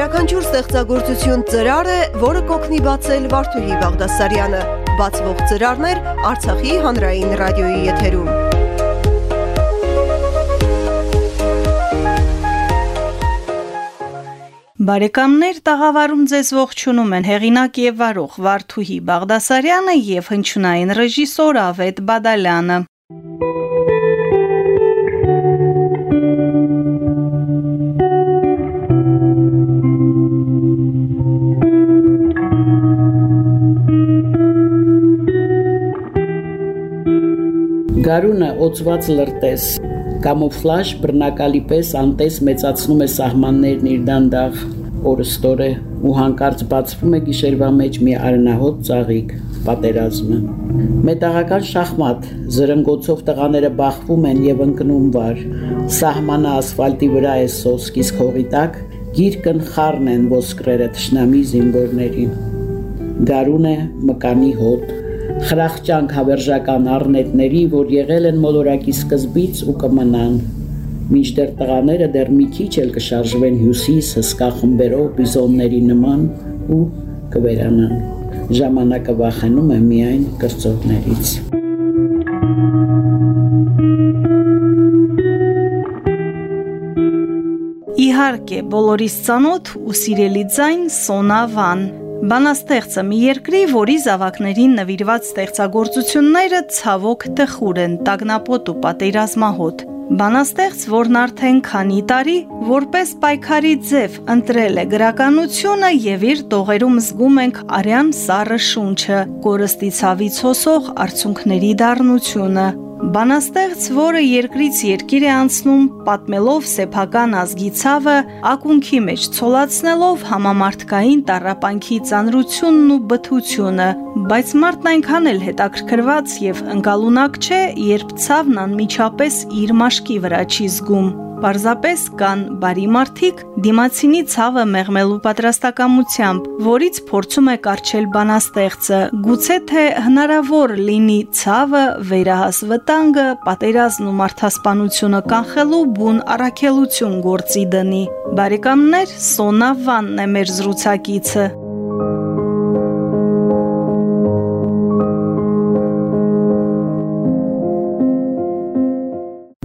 Յուրաքանչյուր ստեղծագործություն ծրար է, որը կոգնի բացել Վարդուհի Բաղդասարյանը։ Բացվող ծրարներ Արցախի հանրային ռադիոյի եթերում։ Բարեկամներ տաղավարում ձեզ ողջունում են հեղինակ եւ վարող Վարդուհի Բաղդասարյանը եւ հնչյունային ռեժիսոր Ավետ Բադալյանը։ Գարունը օծված լրտես կամուֆլաժ բռնակալի պես անտես մեծացնում է սահմաններն իր դանդաղ օրստորը ու հանկարծ բացվում է գիշերվա մեջ մի արնահոտ ծաղիկ պատերազմը մետաղական շախմատ զրնգոցով տղաները բախվում են եւ ընկնում վար սահմանը ասֆալտի վրա է սոսկիս քողի տակ գիրկն խառն են ոսկրերը ճշնամի զինվորներին գարուն է մկանի հոտ խրախճանք հավերժական առնետների, որ եղել են մոլորակի սկզբից ու կմնան։ Մինչդեռ տղաները դեռ մի քիչ էլ կշարժվեն հյուսիս հսկա խմբերով բիզոնների նման ու կվերանան։ Ժամանակը վախենում է միայն կրծողներից։ Իհարկե, բոլորիս ցանոթ ու սիրելի ձայն Սոնավան Բանաստեղծը մի երկրի, որի զավակներին նվիրված ստեղծագործությունները ցավոք տխուր են, տագնապոտ ու պատերազմահոտ։ Բանաստեղծ, որն արդեն քանի տարի որպես պայքարի ձև ընտրել է գրականությունը եւ իր տողերում զգում ենք արյան սառը շունչը, կորստի ցավից հոսող արցունքների դառնությունը, Բանաստեղծ, որը երկրից երկիր է անցնում, պատմելով սեփական ազգի ցավը, ակունքի մեջ ցոլացնելով համամարտկային տարապանքի ծանրությունն ու բթությունը, բայց մարդն այնքան էլ հետաքրքրված եւ ընկալունակ չէ, երբ ցավն անմիջապես իր մաշկի վրա չի զգում։ Պարզապես կան բարի մարդիկ դիմացինի ցավը մեղմելու պատրաստակամությամբ, որից փորձում է կարճել բանաստեղծը։ Գուցե թե հնարավոր լինի ցավը, վերահաս վտանգը, պատերազմն ու մարդասպանությունը կանխելու բուն առաքելություն գործի դնի։ Բարեկամներ, Սոնա Վանն է մեր զրուցակիցը։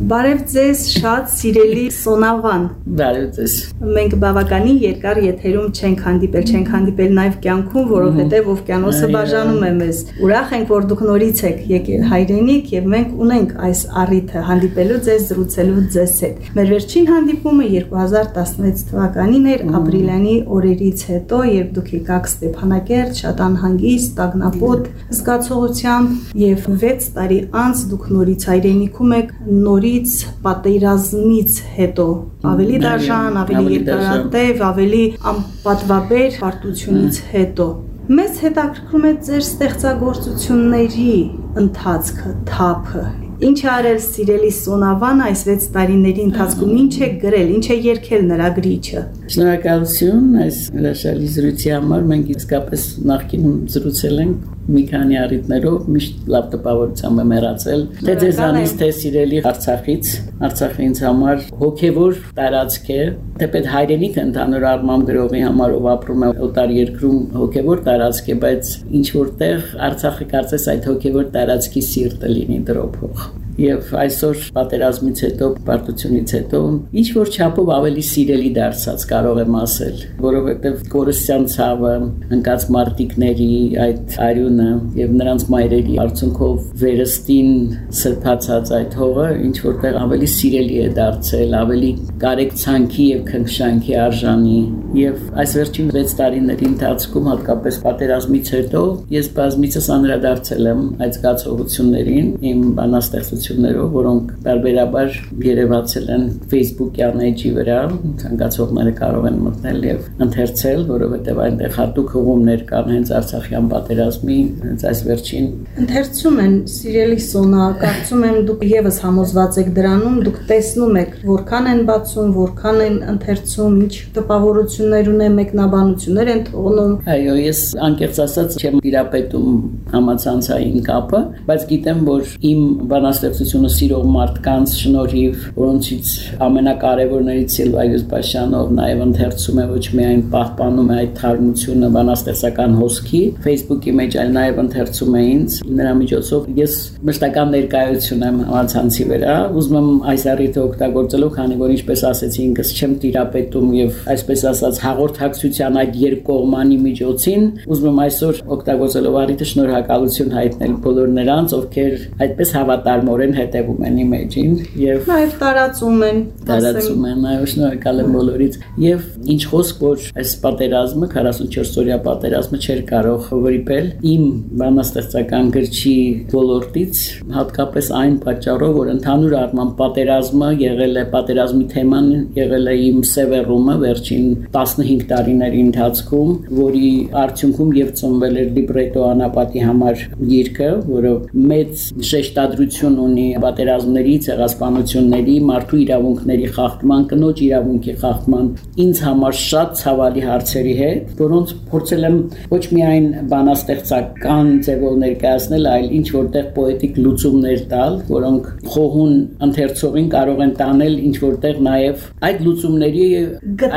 Բարև ձեզ շատ սիրելի Սոնավան։ Բարև ձեզ։ Մենք բավականին երկար եթերում չենք հանդիպել, չենք հանդիպել նաև կյանքում, որովհետև օվկիանոսը բաժանում է մեզ։ Ուրախ ենք, որ դուք նորից եք եկել հայրենիք եւ մենք ունենք այս առիթը հանդիպելու ձեզ, զրուցելու ձեզ հետ։ Մեր վերջին հանդիպումը 2016 թվականին էր ապրիլյանի օրերից հետո, երբ դուք եկաք Ստեփանակերտ, շատ անհանգիստ, տագնապոտ զգացողությամբ եւ 6 տարի անց դուք նորից հայրենիքում եք, նորից նորից պատերազմից հետո ավելի դաժան, ավելի երկարատև, ավելի անպատվաբեր պարտությունից հետո մեզ հետաքրքրում է ձեր ստեղծագործությունների ընթացքը, թափը, Ինչ արել սիրելի Սոնավան այս 6 տարիների ընթացքում ինչ է գրել, ինչ է երգել նրա գրիչը։ Շնորհակալություն այս հրաշալի զրույցի համար։ Մենք իսկապես նախկինում զրուցել ենք մի քանի առիթներով միշտ լավ տպավորությամբ եմ մեռացել թե ձեզանից թե սիրելի Արցախից Արցախը ինձ համար հոգևոր տարածք է թեպետ հայրենիքը ընդհանուր առմամբ գրողի համար ով ապրում է օտար երկրում հոգևոր տարածք է բայց ինչ որտեղ Արցախը կարծես այդ հոգևոր տարածքի սիրտը լինի դրոփող եւ այսօր պատերազմից հետո, պարտությունից հետո ինչ որ չափով ավելի սիրելի դարձած կարող եմ ասել, որովհետեւ կորստյան ցավը, ընկած մարտիկների այդ արյունը եւ նրանց մայրերի արցունքով վերստին սրբացած այդ հողը ինչ որտեղ ավելի սիրելի է դարձել, ավելի կարեկցանքի եւ քնքշանքի արժանի եւ այս վերջին 6 տարիների ընթացքում հատկապես պատերազմից հետո ես բազմիցս անդրադարձել եմ այդ զգացողություններին իմ բանաստեղծություններին հաղորդություններով, որոնք բարբերաբար երևացել են Facebook-յան էջի վրա, ցանկացողները կարող են մտնել եւ ընթերցել, որովհետեւ այնտեղ հատուկ հողումներ կան հենց Արցախյան պատերազմի, հենց այս վերջին ընթերցում են սիրելի Սոնա, կարծում եմ դուք եւս համոզված եք դրանում, դուք տեսնում եք որքան են բացում, որքան են ընթերցում, ինչ տպավորություններ ունեն, մեկնաբանություններ են թողնում։ Այո, ես անկեղծ ասած չեմ իրապետում համացանցային կապը, բայց գիտեմ, որ իմ բանաստեղ բանաստեղծությունը սիրող մարդկանց շնորհիվ, որոնցից ամենակարևորներից Սիլվայոս Բաշյանով նաև ընթերցում է ոչ միայն պահպանում է այդ թարմությունը բանաստեղծական հոսքի Facebook-ի մեջ, այլ նաև ընթերցում է ինձ։ Նրա միջոցով ես մշտական ներկայություն եմ համացանցի վրա։ Ուզում եմ այս առիթը օգտագործելով, քանի որ ինչպես ասեցի, ինքս չեմ տիրապետում եւ այսպես ասած հաղորդակցության այդ երկկողմանի միջոցին, ուզում եմ այսօր օգտագործելով առիթը շնորհակալություն հայտնել բոլոր նրանց, ովքեր այդպես հավատարմորեն հետևում են իմեջին եւ նաեւ տարածում են, տարածում են, այո, շնորհակալ եմ բոլորից եւ ինչ խոսք որ այս պատերազմը 44 օրյա պատերազմը չէր կարող վրիպել իմ բանաստեղծական գրչի ոլորտից, հատկապես այն պատճառով, որ ընդհանուր առմամբ պատերազմը եղել է պատերազմի թեման եղել է իմ սևեռումը վերջին 15 տարիների ընթացքում, որի արդյունքում եւ ծնվել էր լիբրետո անապատի համար գիրքը, որը մեծ շեշտադրություն ունի պատերազմների, ցեղասպանությունների, մարդու իրավունքների խախտման, կնոջ իրավունքի խախտման ինձ համար շատ ցավալի հարցերի հետ, որոնց փորձել եմ ոչ միայն բանաստեղծական ձևով ներկայացնել, այլ ինչ որտեղ պոետիկ լուծումներ տալ, որոնք խոհուն ընթերցողին կարող են տանել ինչ որտեղ նաև այդ լուծումների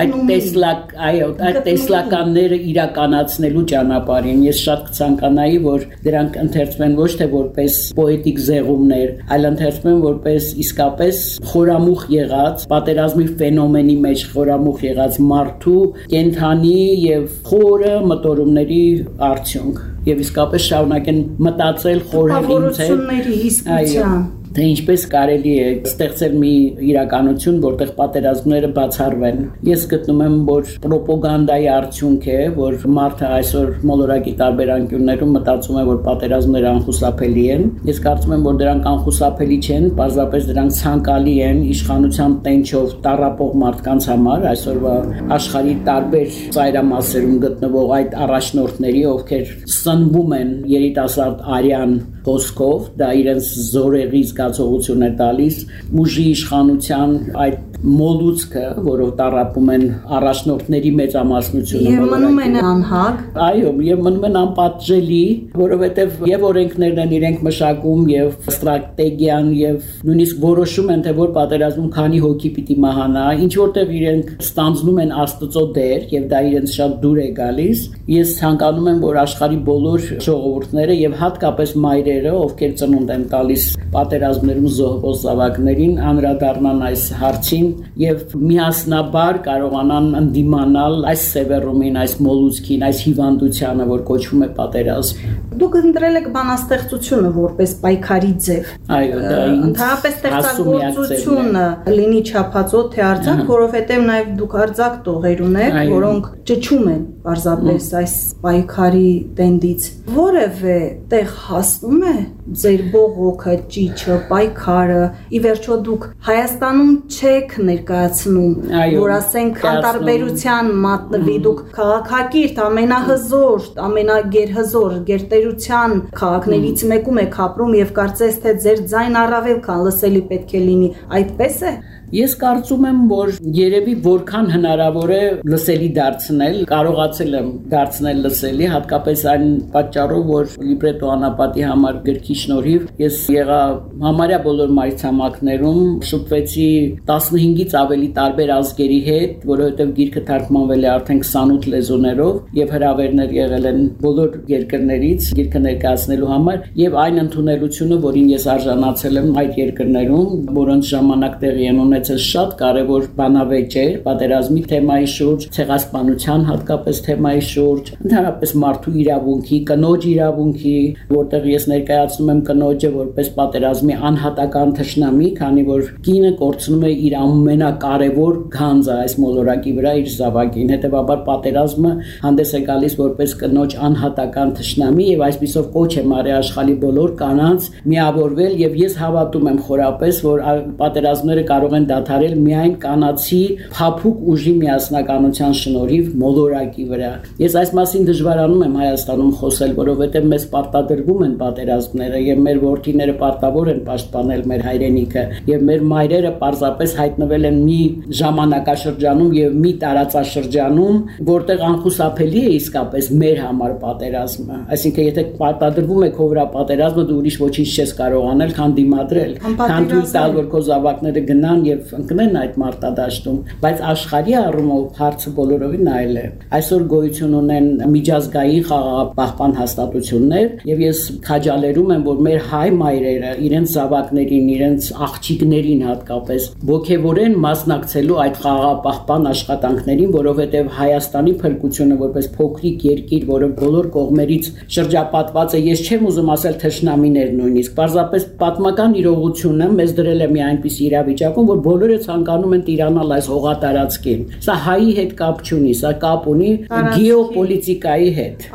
այդ տեսլակ, այո, այդ տեսլականները իրականացնելու ճանապարհին ես շատ կցանկանայի, որ դրանք ընթերցվեն ոչ թե որպես պոետիկ զեղումներ, այլ ընթերցվեն որպես իսկապես խորամուխ եղած պատերազմի ֆենոմենի մեջ խորամուխ եղած մարդու կենթանի եւ խորը մտորումների արդյունք եւ իսկապես շարունակեն մտածել խորհել ինձ հետ հիսկության թե ինչպես կարելի է ստեղծել մի իրականություն, որտեղ պատերազմները բացառվեն։ Ես գտնում եմ, որ ռոպագանդայի արդյունք է, որ մարդը այսօր մոլորակի տարբեր անկյուններում մտածում է, որ պատերազմները անխուսափելի են։ Ես կարծում եմ, որ դրանք անխուսափելի չեն, պարզապես դրանք ցանկալի են իշխանության տենչով տարապող մարդկանց համար, այսօրվա աշխարհի տարբեր ծայրամասերում գտնվող այդ առաջնորդների, ովքեր սնվում են երիտասարդ արյան խոսքով, դա իրենց զորեղի զգացողություն է տալիս ուժի իշխանության այդ մոլուցքը, որով տարապում են առաջնորդների մեծամասնությունը եւ մնում են անհակ այո եւ մնում են անպատժելի որովհետեւ եւ օրենքներն են իրենք մշակում եւ ստրատեգիան եւ նույնիսկ որոշում են թե որ պատերազմում քանի հոգի պիտի մահանա ինչ որտեղ իրենք ստանձնում են աստծո դեր եւ դա իրենց շատ դուր է գալիս ես ցանկանում եմ որ աշխարի բոլոր ժողովուրդները եւ հատկապես մայրերը ովքեր ծնունդ են տալիս պատերազմներում զոհվող զավակներին անդրադառնան այս հարցին եւ միասնաբար կարողանան ընդդիմանալ այս սևեռումին, այս մոլուցքին, այս հիվանդությանը, որ կոչվում է պատերազմ։ Դուք ընտրել եք բանաստեղծությունը որպես պայքարի ձև։ Այո, դա ընդհանրապես ստեղծագործությունը լինի չափածո թե արձակ, որովհետեւ նաեւ դուք արձակ տողեր ունեք, որոնք ճճում են պարզապես այս պայքարի տենդից։ Որևէ տեղ հասնում է ձեր բողոքը, ճիճը, պայքարը։ Ի վերջո դուք Հայաստանում չեք ներկայացնում, որ ասենք անտարբերության մատնվի դուք քաղաքակիրթ ամենահզոր, ամենագերհզոր գերտերության քաղաքներից մեկում եք ապրում եւ կարծես թե ձեր ձայն առավել քան լսելի պետք է լինի։ Այդպես է։ Ես կարծում եմ, որ երևի որքան հնարավոր է լսելի դարձնել, կարողացել եմ դարձնել լսելի, հատկապես այն պատճառով, որ լիբրետո անապատի համար գրքի շնորհիվ ես եղա համարյա բոլոր մայրցամաքներում, շփվեցի 15-ից ավելի տարբեր ազգերի հետ, որովհետև գիրքը թարգմանվել է արդեն 28 լեզուներով եւ հրավերներ եղել են բոլոր երկրներից գիրքը ներկայացնելու համար եւ այն ընդունելությունը, որին ես արժանացել եմ այդ երկրներում, որոնց ժամանակ տեղի են ունեցել շատ կարևոր բանավեճեր պատերազմի թեմայի շուրջ, ցեղասպանության հատկապես թեմայի շուրջ, ընդհանրապես մարդու իրավունքի, կնոջ իրավունքի, որտեղ ես ներկայացնում եմ կնոջը որպես պատերազմի անհատական թշնամի, քանի որ կինը կորցնում է իր ամենակարևոր գանձը այս մոլորակի վրա իր զավակին։ Հետևաբար պատերազմը հանդես է գալիս որպես կնոջ անհատական թշնամի եւ այսպիսով կոչ է մարի աշխալի բոլոր կանանց միավորվել եւ ես հավատում եմ խորապես, որ պատերազմները կարող են դադարել միայն կանացի փափուկ ուժի միասնականության շնորհիվ մոլորակի վրա։ Ես այս մասին դժվարանում եմ Հայաստանում խոսել, որովհետև մեզ պարտադրվում են պատերազմները եւ մեր ворթիները պարտավոր են պաշտպանել մեր հայրենիքը եւ մեր մայրերը պարզապես հայտնվել են մի ժամանակաշրջանում եւ մի տարածաշրջանում, որտեղ անխուսափելի է իսկապես մեր համար պատերազմը։ Այսինքն եթե պարտադրվում եք հովրա պատերազմը, դու ուրիշ ոչինչ չես կարող անել, քան դիմադրել, քան դու տալ որ քո զավակները գնան եւ ընկնեն այդ մարտադաշտում, բայց աշխարհի առումով հարցը բոլորովին այլ է։ Այսօր գոյություն ունեն միջազգային խաղաղապահպան հաստատություններ եւ ես քաջալերում եմ, որ մեր հայ մայրերը իրենց զավակներին, իրենց աղջիկներին հատկապես ողջևորեն մասնակցելու այդ խաղաղապահպան աշխատանքներին, որովհետեւ Հայաստանի փրկությունը որպես փոքրիկ երկիր, որը բոլոր կողմերից շրջապատված է, ես չեմ ուզում ասել թշնամիներ նույնիսկ, պարզապես պատմական իրողությունը մեզ դրել է մի այնպիսի իրավիճակում, որ բոլորը ցանկանում են տիրանալ այս հողատարածքին։ Սա հայի հետ կապ չունի, սա կապ ունի գեոպոլիտիկայի հետ։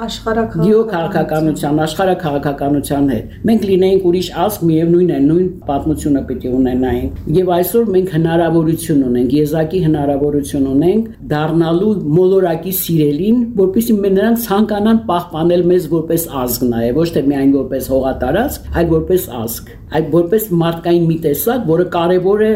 Գեոքաղաքականության, աշխարհակաղաքականության հետ։ Մենք լինեինք ուրիշ ազգ, միևնույն է, նույն պատմությունը պիտի ունենայինք։ Եվ այսօր մենք հնարավորություն ունենք, եզակի հնարավորություն ունենք դառնալու մոլորակի սիրելին, որպեսզի նրանք ցանկանան պահպանել մեզ որպես ազգ նաև, ոչ թե միայն որպես հողատարածք, այլ որպես ազգ այդ որպես մարդկային մի տեսակ, որը կարևոր է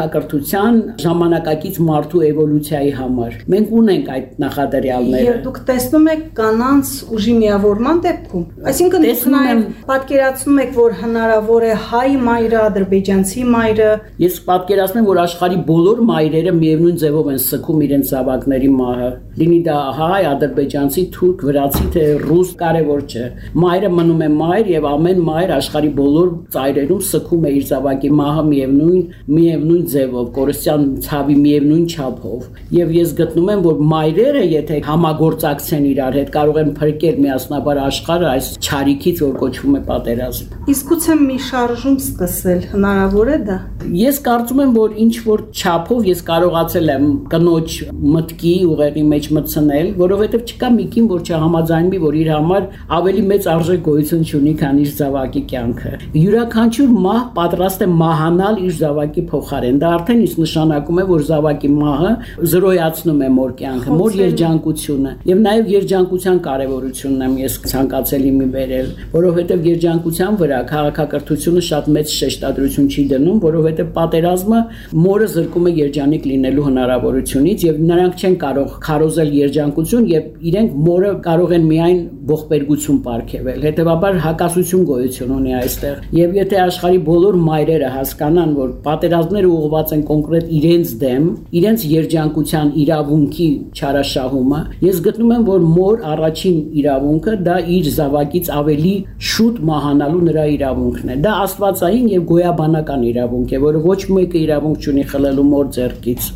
քաղաքակրթության ժամանակակից մարդու էվոլյուցիայի համար։ Մենք ունենք այդ նախադրյալները։ Եվ դուք տեսնում եք կանանց ուժի միավորման դեպքում։ Այսինքն դուք նաև պատկերացնում եք, որ հնարավոր է հայ մայրը, ադրբեջանցի մայրը։ Ես պատկերացնում եմ, որ աշխարի բոլոր մայրերը միևնույն ձևով են սքում իրենց զավակների մահը։ Լինի դա հայ, ադրբեջանցի, թուրք, վրացի թե ռուս, կարևոր չէ։ Մայրը մնում է մայր եւ ամեն մայր աշխարի բոլոր ծայրը տարերում սքում է իր զավակի մահը միևնույն միևնույն ձևով, կորստյան ցավի միևնույն չափով։ Եվ ես գտնում եմ, որ մայրերը, եթե համագործակցեն իրար հետ, կարող են փրկել միասնաբար աշխարհը այս ճարիքից, որ կոչվում է պատերազմ։ Իսկ ուցե մի շարժում սկսել հնարավոր է դա։ Ես կարծում եմ, որ ինչ որ չափով ես կարողացել եմ կնոջ մտքի ուղեղի մեջ մտցնել, որովհետև չկա մի կին, որ չհամաձայնվի, որ իր համար ավելի մեծ արժեք գոյություն ունի, քան իր զավակի կյանքը։ յուրաքանչյուր մահ պատրաստ է մահանալ իր զավակի փոխարեն։ Դա արդեն իսկ նշանակում է, որ զավակի մահը զրոյացնում է մոր կյանքը, մոր երջանկությունը։ Եվ նաև երջանկության կարևորությունն եմ ես ցանկացել իմի վերել, որովհետև երջանկության վրա քաղաքակրթությունը շատ մեծ շեշտադրություն չի դնում, որովհետև պատերազմը մորը զրկում է երջանիկ լինելու հնարավորությունից եւ նրանք չեն կարող քարոզել երջանկություն եւ իրենք մորը կարող են միայն ողբերգություն ապարգևել։ Հետևաբար հակասություն գոյություն ունի այստեղ։ Եվ եթե աշխարի բոլոր մայրերը հասկանան, որ պատերազմները ուղղված են կոնկրետ իրենց դեմ, իրենց երջանկության իրավունքի չարաշահումը, ես գտնում եմ, որ մոր առաջին իրավունքը դա իր զավակից ավելի շուտ մահանալու նրա իրավունքն է։ Դա աստվածային եւ գոյաբանական իրավունք է, որը ոչ մեկը իրավունք չունի խլելու մոր ձեռքից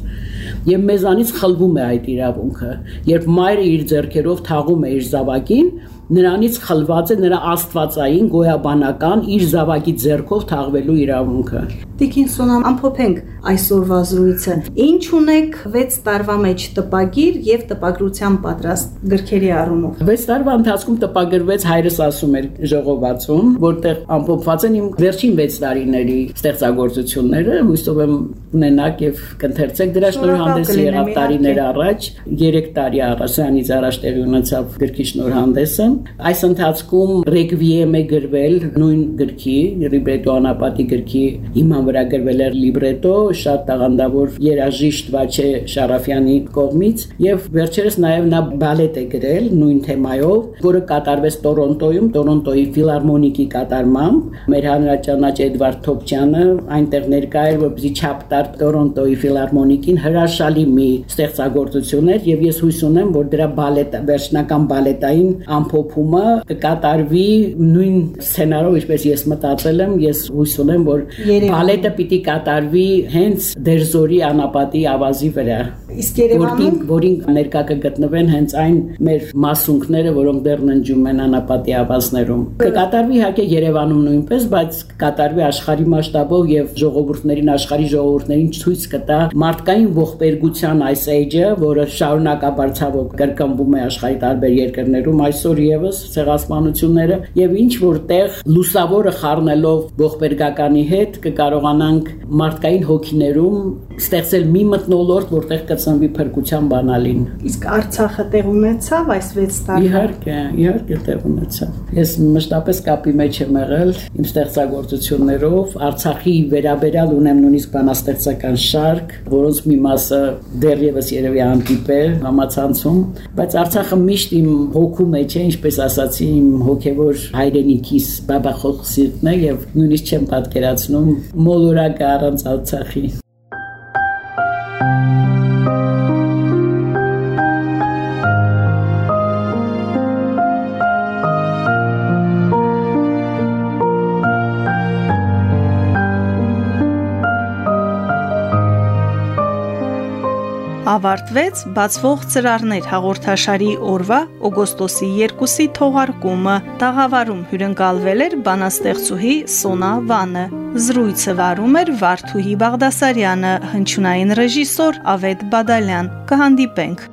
եւ մեզանից խլվում է այդ իրավունքը երբ մայրը իր ձեռքերով թաղում է իր զավակին նրանից խլված է նրա աստվածային գոյաբանական իր զավակի ձեռքով թաղվելու իրավունքը։ Տիկին Սոնամ, ամփոփենք այսօրվա զրույցը։ Ինչ ունեք 6 տարվա մեջ տպագիր եւ տպագրության պատրաստ գրքերի առումով։ 6 տարվա ընթացքում տպագրվեց հայրս ասում էր ժողովածուն, որտեղ ամփոփված են իմ վերջին 6 տարիների ստեղծագործությունները, հույսով եմ ունենաք եւ կընթերցեք դրա շնորհանդեսը եղավ տարիներ առաջ, 3 տարի առաջ, սրանից առաջ տեղի ունեցավ գրքի շնորհանդեսը Այս ընթացքում ռեկվիեմ է գրվել նույն գրքի, լիբրետո անապատի գրքի հիման վրա գրվել էր լիբրետո շատ տաղանդավոր երաժիշտ Վաչե Շարաֆյանի կողմից եւ վերջերս նաեւ նա բալետ է գրել նույն թեմայով, որը կատարվեց Տորոնտոյում, Տորոնտոյի ֆիլարմոնիկի կատարմամբ։ Մեր հանրաճանաչ Էդվարդ Թոփչյանը այնտեղ ներկա էր, որպեսզի չափ տար Տորոնտոյի ֆիլարմոնիկին հրաշալի մի ստեղծագործություն էր եւ ես հույս ունեմ, որ դրա բալետ վերջնական բալետային ամփոփ ամփոփումը կկատարվի նույն սցենարով, ինչպես ես մտածել եմ, ես հույս ունեմ, որ բալետը պիտի կատարվի հենց Դերզորի անապատի ավազի վրա։ Իսկ Երևանում, որին ներկա կգտնվեն հենց այն մեր մասունքները, որոնք դեռ ննջում են անապատի ավազներում։ Կկատարվի իհարկե Երևանում նույնպես, բայց կկատարվի աշխարհի մասշտաբով եւ ժողովուրդներին, աշխարհի ժողովուրդներին ցույց կտա մարդկային ողբերգության այս էջը, որը շարունակաբար ցավոք կրկնվում է աշխարհի տարբեր երկրներում այսօր եւս ցեղասպանությունները եւ ինչ որտեղ լուսավորը խառնելով ողբերգականի հետ կկարողանանք մարդկային հոգիներում ստեղծել մի մտնոլորտ, որտեղ կծնվի փրկության բանալին։ Իսկ Արցախը տեղ ունեցավ այս 6 տարի։ Իհարկե, իհարկե տեղ ունեցավ։ Ես մշտապես կապի մեջ եմ եղել իմ ստեղծագործություններով, Արցախի վերաբերյալ ունեմ նույնիսկ բանաստեղծական շարք, որոնց մի մասը դեռևս երևի հանդիպե համացանցում, բայց Արցախը միշտ իմ հոգու մեջ է, ինչպես ասացի, իմ հոգևոր հայրենիքիս բաբախող սիրտն է եւ նույնիսկ չեմ պատկերացնում մոլորակը առանց Արցախի։ peace. Ավարտվեց բացվող ծրարներ հաղորդաշարի օրվա օգոստոսի 2-ի թողարկումը։ Տաղավարում հյուրընկալվել էր բանաստեղծուհի Սոնա Վանը։ Զրույցը վարում էր Վարդուհի Բաղդասարյանը, հնչյունային ռեժիսոր Ավետ Բադալյան։ Կհանդիպենք